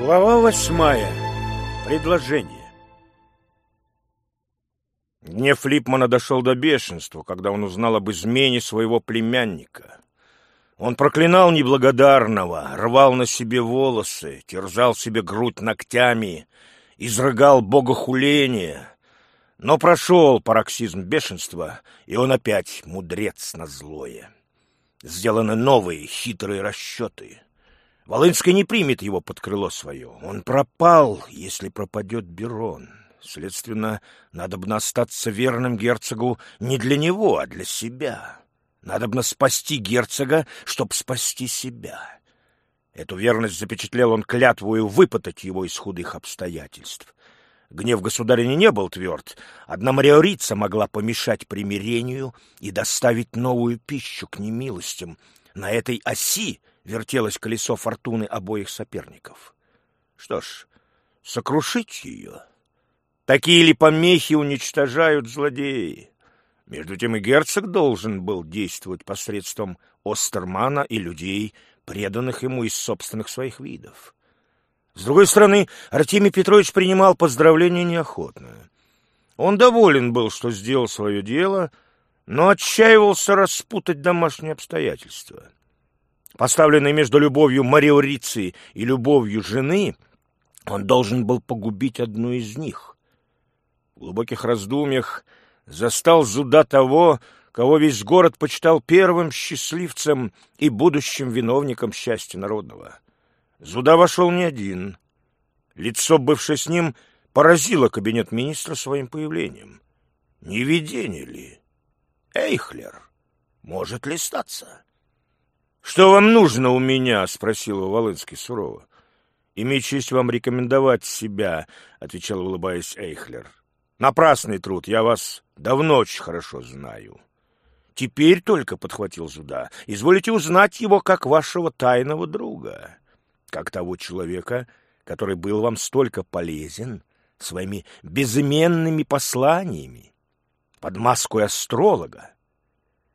Глава восьмая. Предложение. Гнев Липмана дошел до бешенства, когда он узнал об измене своего племянника. Он проклинал неблагодарного, рвал на себе волосы, терзал себе грудь ногтями, изрыгал богохуление. Но прошел пароксизм бешенства, и он опять мудрец на злое. Сделаны новые хитрые расчеты — Волынский не примет его под крыло свое. Он пропал, если пропадет Берон. Следственно, надо бы остаться верным герцогу не для него, а для себя. Надо бы спасти герцога, чтоб спасти себя. Эту верность запечатлел он клятвую выпытать его из худых обстоятельств. Гнев государыни не был тверд. Одна мариорица могла помешать примирению и доставить новую пищу к немилостям. На этой оси вертелось колесо фортуны обоих соперников. Что ж, сокрушить ее? Такие ли помехи уничтожают злодеи? Между тем и герцог должен был действовать посредством Остермана и людей, преданных ему из собственных своих видов. С другой стороны, Артемий Петрович принимал поздравления неохотно. Он доволен был, что сделал свое дело, но отчаивался распутать домашние обстоятельства. Поставленный между любовью Мариорицы и любовью жены, он должен был погубить одну из них. В глубоких раздумьях застал зуда того, кого весь город почитал первым счастливцем и будущим виновником счастья народного. Зуда вошел не один. Лицо, бывшее с ним, поразило кабинет министра своим появлением. Не видение ли? Эйхлер, может ли статься? «Что вам нужно у меня?» — спросил Волынский сурово. «Имею честь вам рекомендовать себя», — отвечал, улыбаясь Эйхлер. «Напрасный труд, я вас давно очень хорошо знаю». «Теперь только», — подхватил Зуда, — «изволите узнать его как вашего тайного друга, как того человека, который был вам столько полезен своими безыменными посланиями, под маску астролога,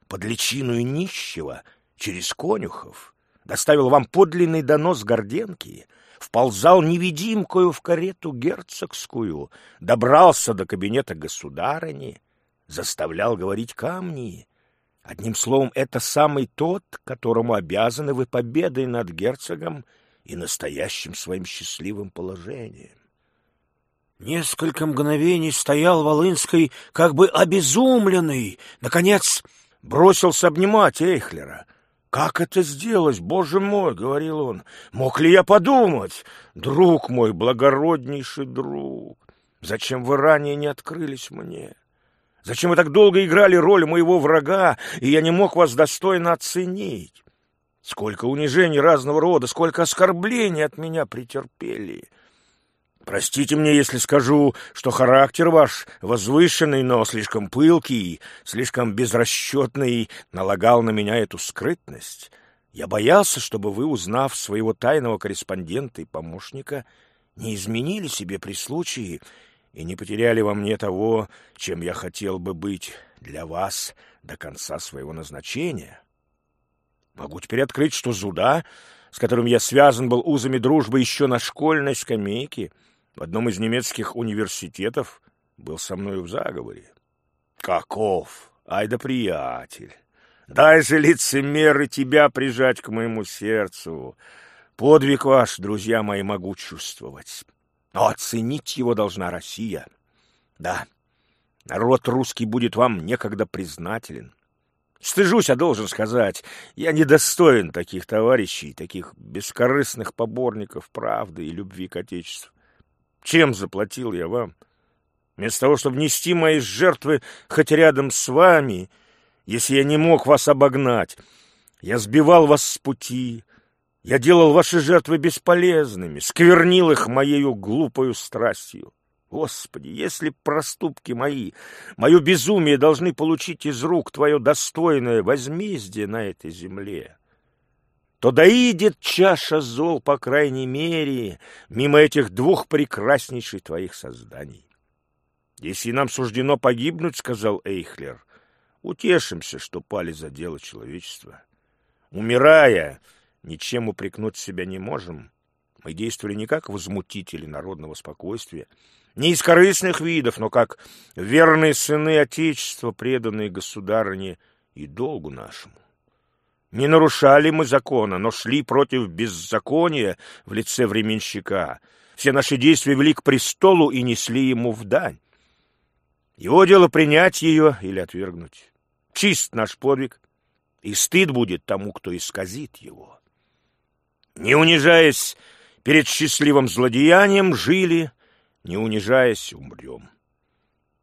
под личину нищего — через конюхов, доставил вам подлинный донос Горденки, вползал невидимкою в карету герцогскую, добрался до кабинета государыни, заставлял говорить камни. Одним словом, это самый тот, которому обязаны вы победой над герцогом и настоящим своим счастливым положением. Несколько мгновений стоял Волынский, как бы обезумленный. Наконец бросился обнимать Эйхлера. «Как это сделать, боже мой!» — говорил он. «Мог ли я подумать? Друг мой, благороднейший друг! Зачем вы ранее не открылись мне? Зачем вы так долго играли роль моего врага, и я не мог вас достойно оценить? Сколько унижений разного рода, сколько оскорблений от меня претерпели!» Простите мне, если скажу, что характер ваш возвышенный, но слишком пылкий, слишком безрасчетный, налагал на меня эту скрытность. Я боялся, чтобы вы, узнав своего тайного корреспондента и помощника, не изменили себе при случае и не потеряли во мне того, чем я хотел бы быть для вас до конца своего назначения. Могу теперь открыть, что Зуда, с которым я связан был узами дружбы еще на школьной скамейке, — в одном из немецких университетов был со мною в заговоре. Каков? Ай да приятель! Дай же, лицемеры, тебя прижать к моему сердцу. Подвиг ваш, друзья мои, могу чувствовать. Но оценить его должна Россия. Да, народ русский будет вам некогда признателен. Стыжусь, а должен сказать, я недостоин таких товарищей, таких бескорыстных поборников правды и любви к Отечеству. Чем заплатил я вам? Вместо того, чтобы нести мои жертвы хоть рядом с вами, если я не мог вас обогнать, я сбивал вас с пути, я делал ваши жертвы бесполезными, сквернил их моею глупою страстью. Господи, если проступки мои, мое безумие должны получить из рук твое достойное возмездие на этой земле, то доидет чаша зол, по крайней мере, мимо этих двух прекраснейших твоих созданий. Если нам суждено погибнуть, — сказал Эйхлер, — утешимся, что пали за дело человечества. Умирая, ничем упрекнуть себя не можем. Мы действовали не как возмутители народного спокойствия, не из корыстных видов, но как верные сыны Отечества, преданные государыне и долгу нашему. Не нарушали мы закона, но шли против беззакония в лице временщика. Все наши действия вели к престолу и несли ему в дань. Его дело принять ее или отвергнуть. Чист наш подвиг, и стыд будет тому, кто исказит его. Не унижаясь перед счастливым злодеянием, жили, не унижаясь, умрем.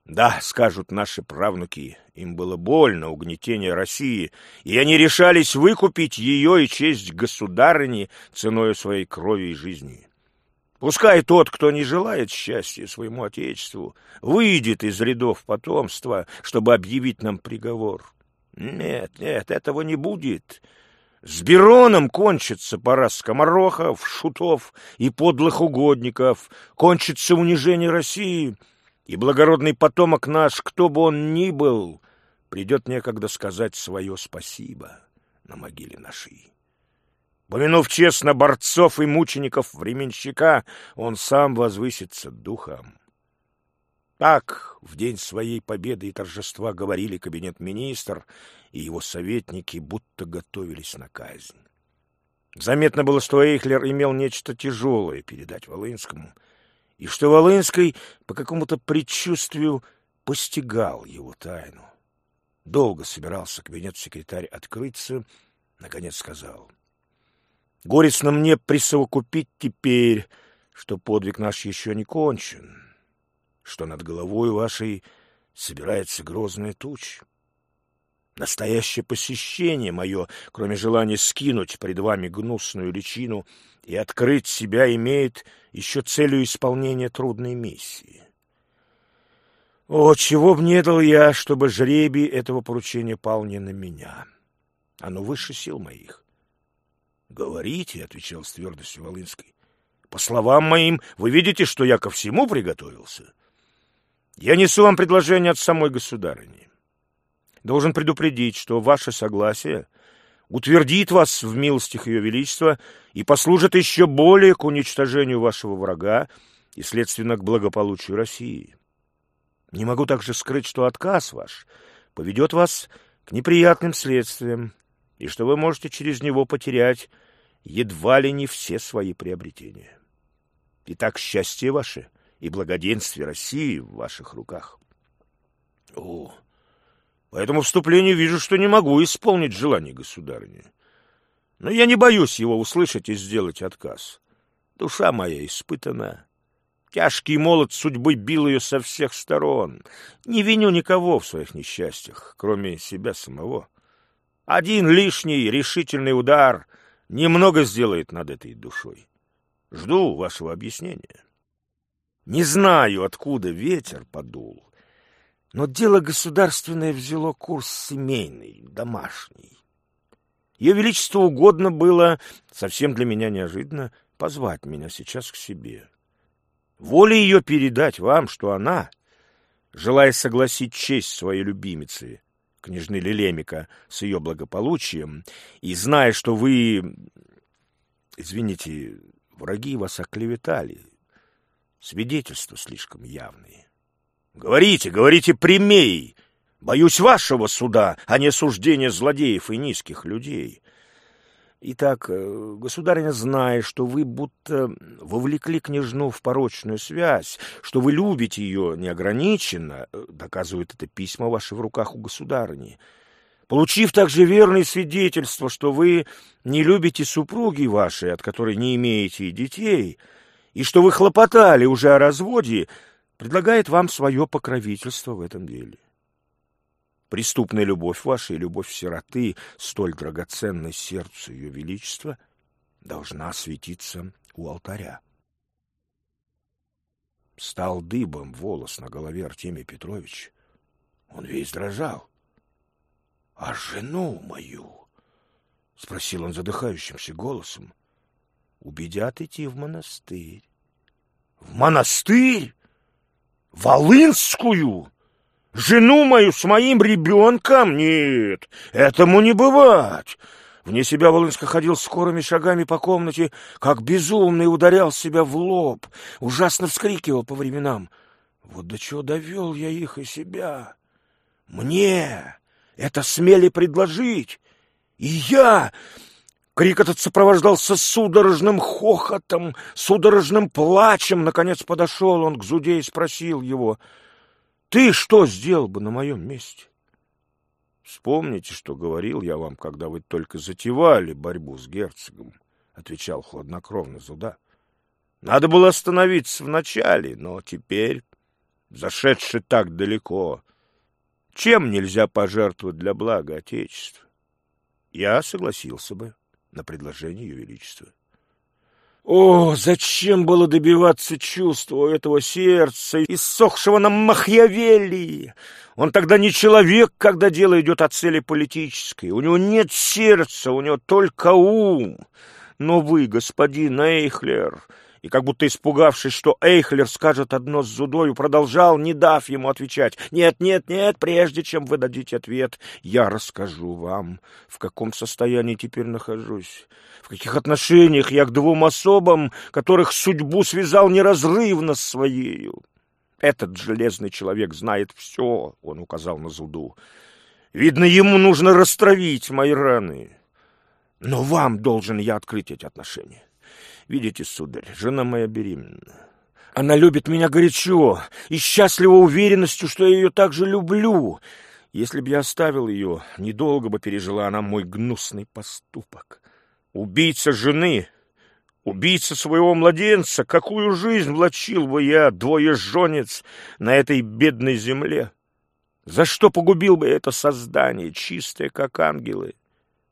Да, скажут наши правнуки, им было больно угнетение России, и они решались выкупить ее и честь государыни ценой своей крови и жизни. Пускай тот, кто не желает счастья своему отечеству, выйдет из рядов потомства, чтобы объявить нам приговор. Нет, нет, этого не будет. С Бероном кончится пора скоморохов, шутов и подлых угодников, кончится унижение России — и благородный потомок наш, кто бы он ни был, придет некогда сказать свое спасибо на могиле нашей. Помянув честно борцов и мучеников временщика, он сам возвысится духом. Так в день своей победы и торжества говорили кабинет-министр и его советники, будто готовились на казнь. Заметно было, что Эйхлер имел нечто тяжелое передать Волынскому — и что Волынский по какому-то предчувствию постигал его тайну. Долго собирался кабинет-секретарь открыться, наконец сказал. — Горестно мне присовокупить теперь, что подвиг наш еще не кончен, что над головой вашей собирается грозная туча. Настоящее посещение мое, кроме желания скинуть пред вами гнусную личину и открыть себя, имеет еще целью исполнения трудной миссии. О, чего б не дал я, чтобы жребий этого поручения пал не на меня. Оно выше сил моих. — Говорите, — отвечал с твердостью Волынской. — По словам моим, вы видите, что я ко всему приготовился. Я несу вам предложение от самой государыни должен предупредить, что ваше согласие утвердит вас в милостях Ее Величества и послужит еще более к уничтожению вашего врага и, следственно, к благополучию России. Не могу также скрыть, что отказ ваш поведет вас к неприятным следствиям, и что вы можете через него потерять едва ли не все свои приобретения. Итак, счастье ваше и благоденствие России в ваших руках. О, по этому вступлению вижу, что не могу исполнить желание государыни. Но я не боюсь его услышать и сделать отказ. Душа моя испытана. Тяжкий молот судьбы бил ее со всех сторон. Не виню никого в своих несчастьях, кроме себя самого. Один лишний решительный удар немного сделает над этой душой. Жду вашего объяснения. Не знаю, откуда ветер подул, но дело государственное взяло курс семейный, домашний. Ее Величеству угодно было, совсем для меня неожиданно, позвать меня сейчас к себе. Воля ее передать вам, что она, желая согласить честь своей любимицы, княжны Лелемика, с ее благополучием, и зная, что вы, извините, враги вас оклеветали, свидетельства слишком явные. Говорите, говорите прямей. Боюсь вашего суда, а не суждения злодеев и низких людей. Итак, э, государиня, зная, что вы будто вовлекли княжну в порочную связь, что вы любите ее неограниченно, э, доказывают это письма ваши в руках у государыни, получив также верные свидетельства, что вы не любите супруги вашей, от которой не имеете детей, и что вы хлопотали уже о разводе, предлагает вам свое покровительство в этом деле. Преступная любовь ваша и любовь сироты, столь драгоценной сердцу ее величества, должна светиться у алтаря. Стал дыбом волос на голове Артемия Петрович. Он весь дрожал. — А жену мою? — спросил он задыхающимся голосом. — Убедят идти в монастырь. — В монастырь? Волынскую? Жену мою с моим ребенком? Нет, этому не бывать. Вне себя Волынска ходил скорыми шагами по комнате, как безумный ударял себя в лоб, ужасно вскрикивал по временам. Вот до чего довел я их и себя. Мне это смели предложить. И я... Крик этот сопровождался судорожным хохотом, судорожным плачем. Наконец подошел он к Зуде и спросил его, «Ты что сделал бы на моем месте?» Вспомните, что говорил я вам, когда вы только затевали борьбу с герцогом, — отвечал хладнокровно Зуда. Надо было остановиться вначале, но теперь, зашедший так далеко, чем нельзя пожертвовать для блага Отечества? Я согласился бы на предложение Ее Величества. О, зачем было добиваться чувства этого сердца, иссохшего на Махьявелли? Он тогда не человек, когда дело идет о цели политической. У него нет сердца, у него только ум. Но вы, господин Эйхлер, и как будто испугавшись, что Эйхлер скажет одно с Зудою, продолжал, не дав ему отвечать. «Нет, нет, нет, прежде чем вы дадите ответ, я расскажу вам, в каком состоянии теперь нахожусь, в каких отношениях я к двум особам, которых судьбу связал неразрывно с своею. Этот железный человек знает все, — он указал на Зуду. Видно, ему нужно растравить мои раны. Но вам должен я открыть эти отношения. Видите, сударь, жена моя беременна. Она любит меня горячо и счастлива уверенностью, что я ее также люблю. Если б я оставил ее, недолго бы пережила она мой гнусный поступок. Убийца жены, убийца своего младенца, какую жизнь влачил бы я, двоеженец, на этой бедной земле? За что погубил бы это создание, чистое, как ангелы?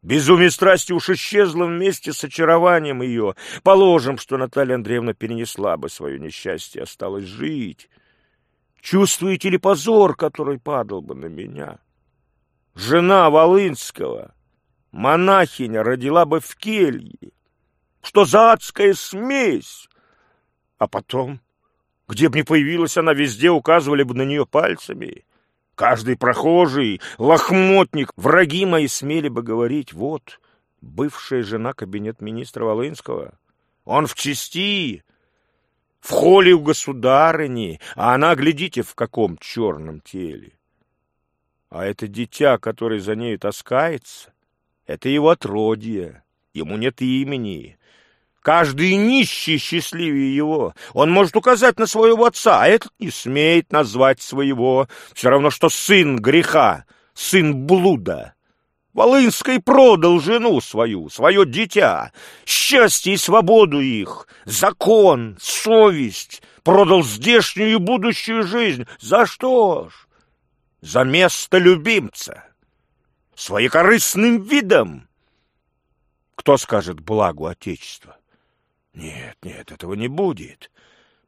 Безумие страсти уж исчезло вместе с очарованием ее. Положим, что Наталья Андреевна перенесла бы свое несчастье, осталось жить. Чувствуете ли позор, который падал бы на меня? Жена Волынского, монахиня, родила бы в келье. Что за адская смесь? А потом, где бы ни появилась она, везде указывали бы на нее пальцами. Каждый прохожий, лохмотник, враги мои смели бы говорить, вот, бывшая жена кабинет министра Волынского. Он в чести, в холле у государыни, а она, глядите, в каком черном теле. А это дитя, которое за нею таскается, это его отродье, ему нет имени, Каждый нищий счастливее его. Он может указать на своего отца, а этот не смеет назвать своего. Все равно, что сын греха, сын блуда. Волынский продал жену свою, свое дитя, счастье и свободу их, закон, совесть, продал здешнюю и будущую жизнь. За что ж? За место любимца, своекорыстным видом. Кто скажет благу Отечества? Нет, нет, этого не будет.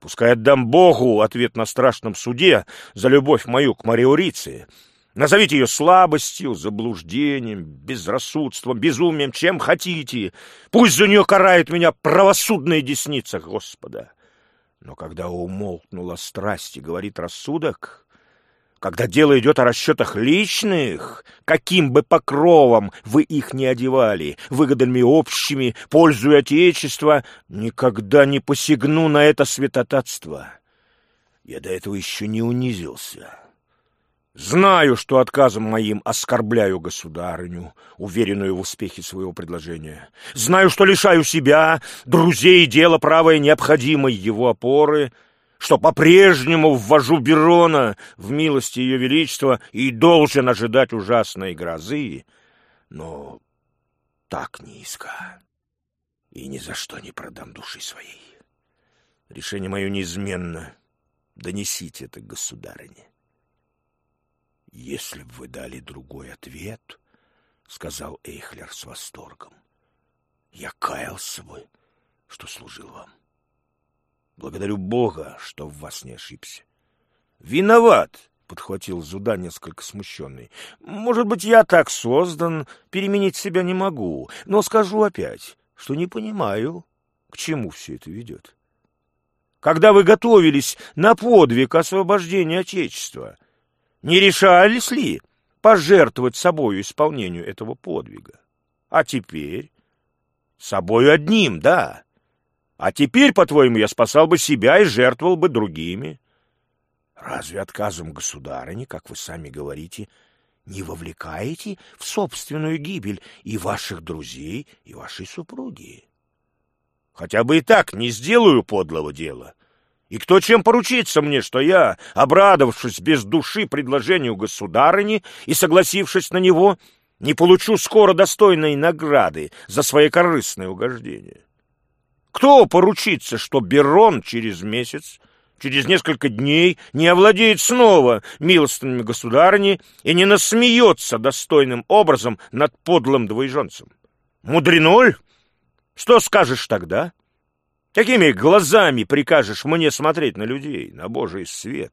Пускай отдам Богу ответ на страшном суде за любовь мою к Мариорице. Назовите ее слабостью, заблуждением, безрассудством, безумием, чем хотите. Пусть за нее карает меня правосудная десница Господа. Но когда умолкнула страсть и говорит рассудок, когда дело идет о расчетах личных, каким бы покровом вы их не одевали, выгодами общими, пользуя Отечества, никогда не посягну на это святотатство. Я до этого еще не унизился. Знаю, что отказом моим оскорбляю государыню, уверенную в успехе своего предложения. Знаю, что лишаю себя, друзей, дела правое необходимой его опоры — что по-прежнему ввожу Берона в милости Ее Величества и должен ожидать ужасной грозы, но так низко и ни за что не продам души своей. Решение мое неизменно. Донесите это государыне. Если бы вы дали другой ответ, — сказал Эйхлер с восторгом, — я каялся бы, что служил вам. Благодарю Бога, что в вас не ошибся. Виноват, подхватил Зуда несколько смущенный. Может быть, я так создан, переменить себя не могу, но скажу опять, что не понимаю, к чему все это ведет. Когда вы готовились на подвиг освобождения Отечества, не решались ли пожертвовать собою исполнению этого подвига? А теперь? Собою одним, да. А теперь, по-твоему, я спасал бы себя и жертвовал бы другими. Разве отказом государыни, как вы сами говорите, не вовлекаете в собственную гибель и ваших друзей, и вашей супруги? Хотя бы и так не сделаю подлого дела. И кто чем поручится мне, что я, обрадовавшись без души предложению государыни и согласившись на него, не получу скоро достойной награды за свои корыстные угождения? Кто поручится, что Берон через месяц через несколько дней не овладеет снова милостными государыни и не насмеется достойным образом над подлым двоеженцем. Мудреноль? Что скажешь тогда? Какими глазами прикажешь мне смотреть на людей, на Божий свет?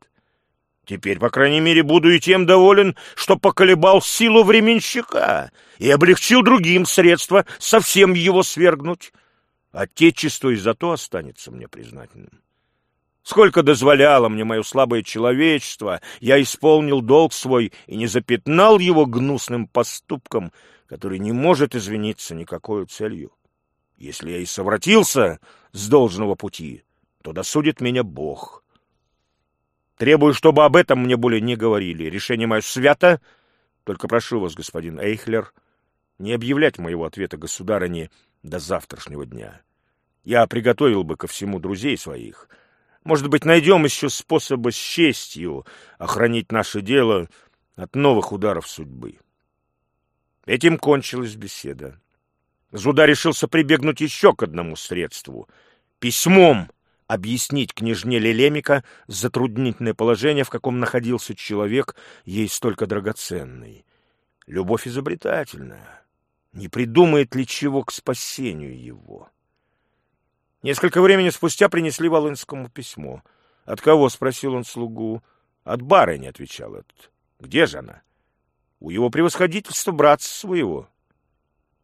Теперь, по крайней мере, буду и тем доволен, что поколебал силу временщика и облегчил другим средства совсем его свергнуть. Отечество и за то останется мне признательным. Сколько дозволяло мне мое слабое человечество, я исполнил долг свой и не запятнал его гнусным поступком, который не может извиниться никакой целью. Если я и совратился с должного пути, то досудит меня Бог. Требую, чтобы об этом мне более не говорили. Решение мое свято. Только прошу вас, господин Эйхлер, не объявлять моего ответа государыне до завтрашнего дня. Я приготовил бы ко всему друзей своих — может быть, найдем еще способы с честью охранить наше дело от новых ударов судьбы. Этим кончилась беседа. Зуда решился прибегнуть еще к одному средству — письмом объяснить княжне Лелемика затруднительное положение, в каком находился человек, ей столько драгоценный. Любовь изобретательная. Не придумает ли чего к спасению его? Несколько времени спустя принесли Волынскому письмо. «От кого?» — спросил он слугу. «От барыни», — отвечал этот. «Где же она?» «У его превосходительства братца своего».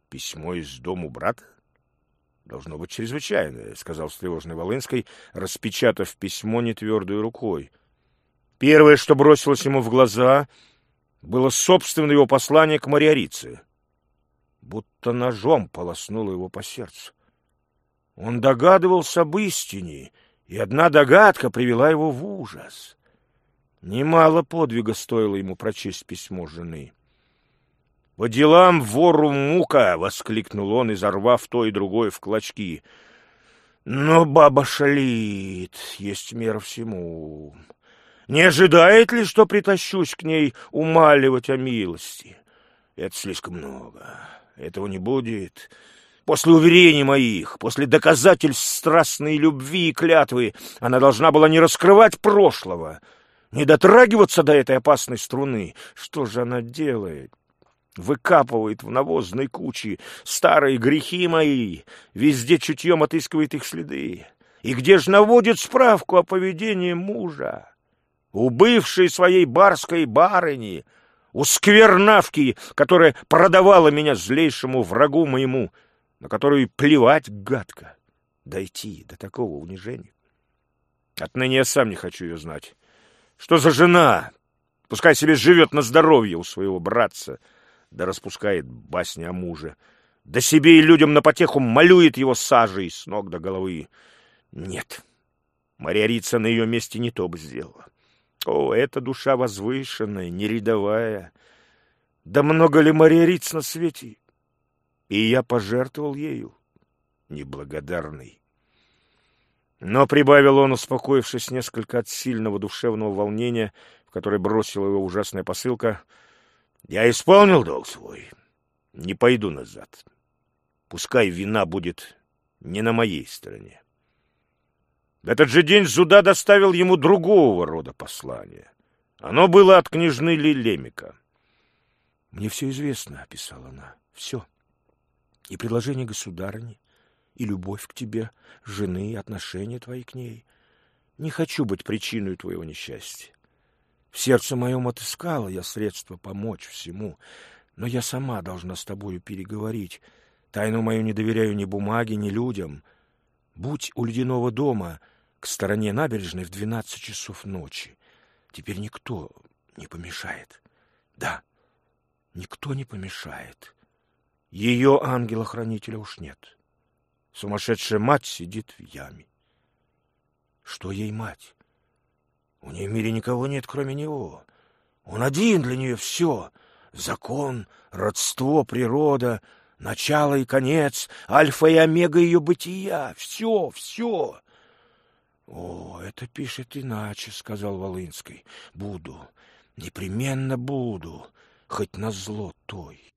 «Письмо из дому брата?» «Должно быть чрезвычайное», — сказал встревоженный Волынской, распечатав письмо нетвердой рукой. Первое, что бросилось ему в глаза, было собственное его послание к Мариорице. Будто ножом полоснуло его по сердцу. Он догадывался об истине, и одна догадка привела его в ужас. Немало подвига стоило ему прочесть письмо жены. «По делам вору мука!» — воскликнул он, изорвав то и другое в клочки. «Но баба шалит, есть мера всему. Не ожидает ли, что притащусь к ней умаливать о милости? Это слишком много. Этого не будет. После уверений моих, после доказательств страстной любви и клятвы, она должна была не раскрывать прошлого, не дотрагиваться до этой опасной струны. Что же она делает? Выкапывает в навозной куче старые грехи мои, везде чутьем отыскивает их следы. И где же наводит справку о поведении мужа? У бывшей своей барской барыни, у сквернавки, которая продавала меня злейшему врагу моему — на которую плевать гадко. Дойти до такого унижения. Отныне я сам не хочу ее знать. Что за жена? Пускай себе живет на здоровье у своего братца, да распускает басни о муже. Да себе и людям на потеху малюет его сажей с ног до головы. Нет, Мария Рица на ее месте не то бы сделала. О, эта душа возвышенная, не рядовая. Да много ли Мария Риц на свете? и я пожертвовал ею, неблагодарный. Но, — прибавил он, успокоившись несколько от сильного душевного волнения, в которое бросила его ужасная посылка, — я исполнил долг свой, не пойду назад. Пускай вина будет не на моей стороне. Этот же день Зуда доставил ему другого рода послание. Оно было от княжны Лилемика. — Мне все известно, — описала она, — все. — и предложение государыни, и любовь к тебе, жены, и отношения твои к ней. Не хочу быть причиной твоего несчастья. В сердце моем отыскала я средства помочь всему, но я сама должна с тобою переговорить. Тайну мою не доверяю ни бумаге, ни людям. Будь у ледяного дома к стороне набережной в двенадцать часов ночи. Теперь никто не помешает. Да, никто не помешает. Ее ангела-хранителя уж нет. Сумасшедшая мать сидит в яме. Что ей мать? У нее в мире никого нет, кроме него. Он один для нее все. Закон, родство, природа, начало и конец, альфа и омега ее бытия. Все, все. О, это пишет иначе, сказал Волынский. Буду, непременно буду, хоть на зло той.